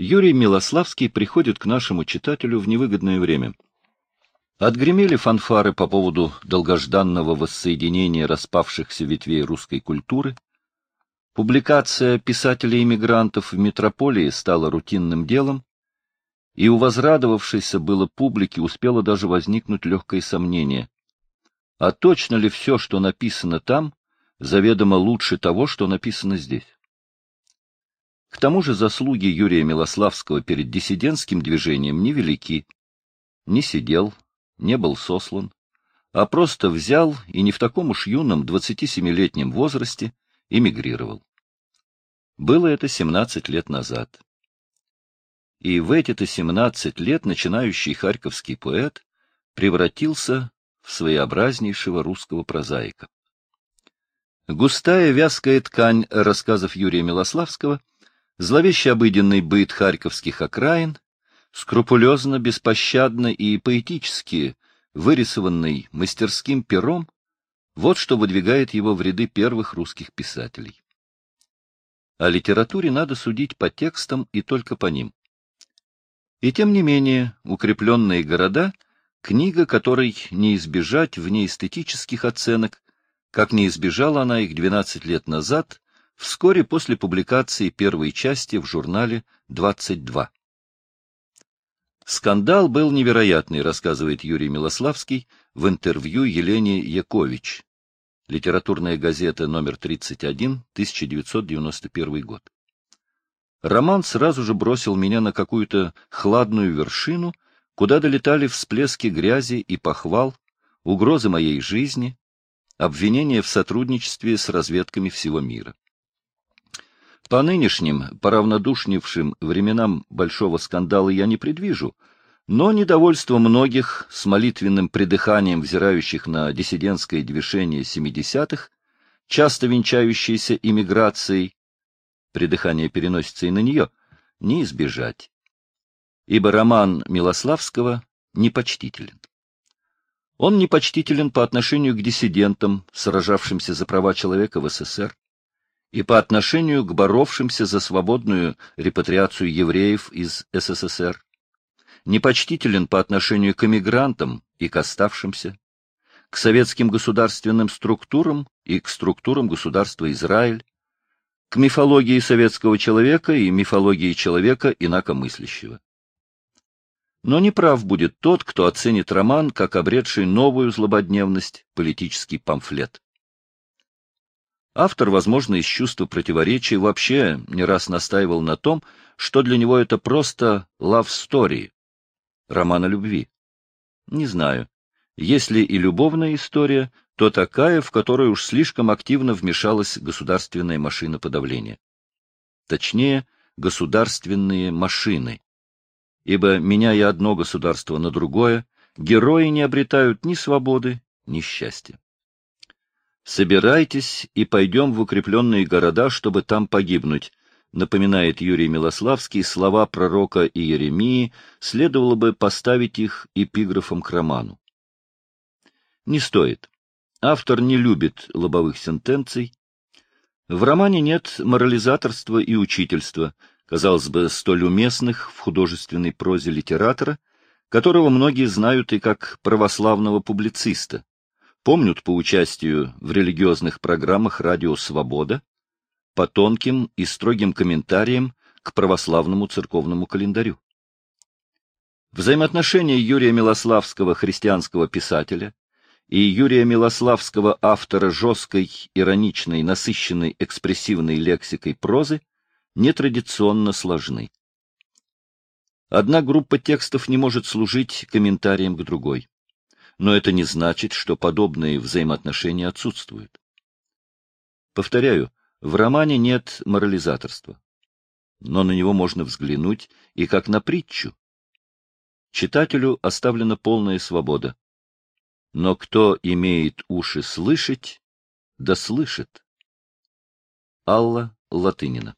Юрий Милославский приходит к нашему читателю в невыгодное время. Отгремели фанфары по поводу долгожданного воссоединения распавшихся ветвей русской культуры. Публикация писателей-иммигрантов в метрополии стала рутинным делом, и у возрадовавшейся было публики успело даже возникнуть легкое сомнение. А точно ли все, что написано там, заведомо лучше того, что написано здесь? К тому же заслуги Юрия Милославского перед диссидентским движением невелики. Не сидел, не был сослан, а просто взял и не в таком уж юном 27-летнем возрасте эмигрировал. Было это 17 лет назад. И в эти-то 17 лет начинающий харьковский поэт превратился в своеобразнейшего русского прозаика. Густая вязкая ткань рассказов Юрия Милославского — Зловеще обыденный быт харьковских окраин, скрупулезно, беспощадно и поэтически вырисованный мастерским пером, вот что выдвигает его в ряды первых русских писателей. О литературе надо судить по текстам и только по ним. И тем не менее, «Укрепленные города» — книга, которой не избежать в ней эстетических оценок, как не избежала она их 12 лет назад вскоре после публикации первой части в журнале «22». Скандал был невероятный, рассказывает Юрий Милославский в интервью Елене Якович. Литературная газета номер 31, 1991 год. Роман сразу же бросил меня на какую-то хладную вершину, куда долетали всплески грязи и похвал, угрозы моей жизни, обвинения в сотрудничестве с разведками всего мира. По нынешним, поравнодушнившим временам большого скандала я не предвижу, но недовольство многих с молитвенным придыханием взирающих на диссидентское движение 70-х, часто венчающееся иммиграцией, придыхание переносится и на нее, не избежать. Ибо роман Милославского непочтителен. Он непочтителен по отношению к диссидентам, сражавшимся за права человека в СССР, и по отношению к боровшимся за свободную репатриацию евреев из СССР, непочтителен по отношению к эмигрантам и к оставшимся, к советским государственным структурам и к структурам государства Израиль, к мифологии советского человека и мифологии человека инакомыслящего. Но неправ будет тот, кто оценит роман как обретший новую злободневность политический памфлет. Автор, возможно, из чувства противоречия вообще не раз настаивал на том, что для него это просто story, роман о любви. Не знаю. Если и любовная история, то такая, в которой уж слишком активно вмешалась государственная машина подавления. Точнее, государственные машины. Ибо, меняя одно государство на другое, герои не обретают ни свободы, ни счастья. «Собирайтесь и пойдем в укрепленные города, чтобы там погибнуть», напоминает Юрий Милославский слова пророка Иеремии, следовало бы поставить их эпиграфом к роману. Не стоит. Автор не любит лобовых сентенций. В романе нет морализаторства и учительства, казалось бы, столь уместных в художественной прозе литератора, которого многие знают и как православного публициста помнят по участию в религиозных программах «Радио Свобода», по тонким и строгим комментариям к православному церковному календарю. Взаимоотношения Юрия Милославского, христианского писателя, и Юрия Милославского, автора жесткой, ироничной, насыщенной, экспрессивной лексикой прозы, нетрадиционно сложны. Одна группа текстов не может служить комментарием к другой но это не значит, что подобные взаимоотношения отсутствуют. Повторяю, в романе нет морализаторства, но на него можно взглянуть и как на притчу. Читателю оставлена полная свобода. Но кто имеет уши слышать, да слышит. Алла Латынина